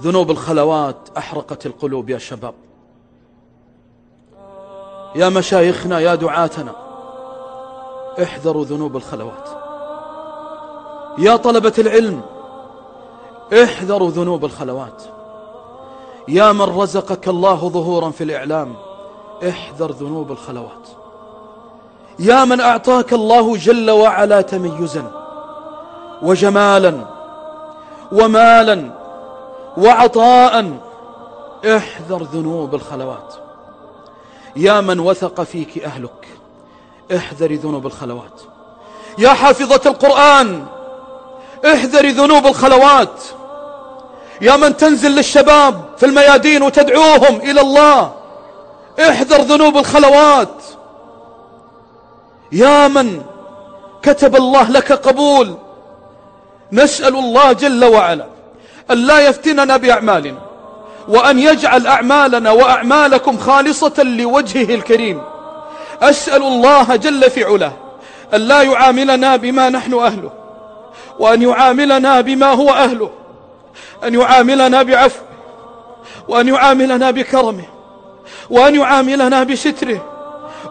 ذنوب الخلوات أحرقت القلوب يا شباب. يا مشايخنا يا دعاتنا احذروا ذنوب الخلوات. يا طلبة العلم احذروا ذنوب الخلوات. يا من رزقك الله ظهورا في الإعلام احذر ذنوب الخلوات. يا من أعطاك الله جل وعلا تميزا وجمالا ومالا وعطاء احذر ذنوب الخلوات. يا من وثق فيك أهلك احذري ذنوب الخلوات. يا حافظة القرآن احذري ذنوب الخلوات. يا من تنزل للشباب في الميادين وتدعوهم إلى الله احذر ذنوب الخلوات. يا من كتب الله لك قبول نسأل الله جل وعلا. أن لا يفتننا بأعمالنا وأن يجعل أعمالنا وأعمالكم خالصة لوجهه الكريم. أسأل الله جل في علاه أن لا يعاملنا بما نحن أهله وأن يعاملنا بما هو أهله أن يعاملنا بعفو وأن يعاملنا بكرمه وأن يعاملنا بستره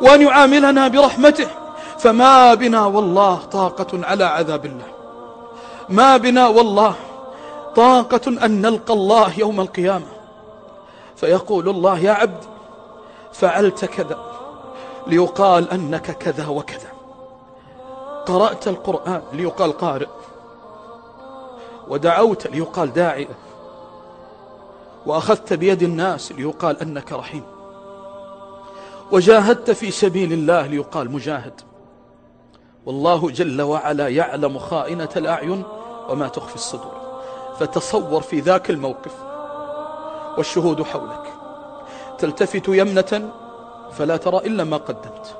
وأن يعاملنا برحمته. فما بنا والله طاقة على عذاب الله. ما بنا والله طاقة أن نلقى الله يوم القيامة. فيقول الله يا عبد فعلت كذا ليقال أنك كذا وكذا. قرأت القرآن ليقال قارئ. ودعوت ليقال داعية. وأخذت بيد الناس ليقال أنك رحيم. وجاهدت في سبيل الله ليقال مجاهد. والله جل وعلا يعلم خائنة الأعين وما تخفي الصدور. فتصور في ذاك الموقف. والشهود حولك. تلتفت يمنة فلا ترى إلا ما قدمت.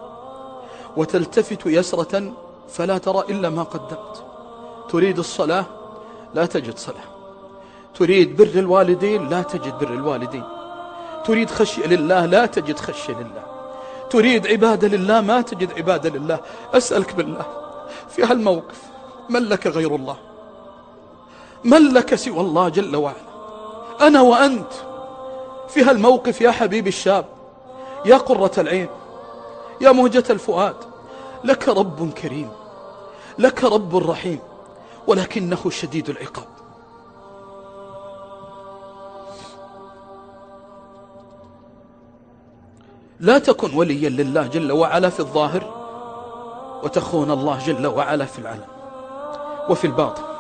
وتلتفت يسرة فلا ترى إلا ما قدمت. تريد الصلاة لا تجد صلاة. تريد بر الوالدين لا تجد بر الوالدين. تريد خشية لله لا تجد خشية لله. تريد عبادة لله ما تجد عبادة لله. أسألك بالله في هالموقف من لك غير الله؟ من لك سوى الله جل وعلا؟ أنا وأنت في هالموقف يا حبيبي الشاب يا قرة العين يا مهجة الفؤاد. لك رب كريم لك رب رحيم ولكنه شديد العقاب. لا تكن وليا لله جل وعلا في الظاهر وتخون الله جل وعلا في العلم وفي الباطن.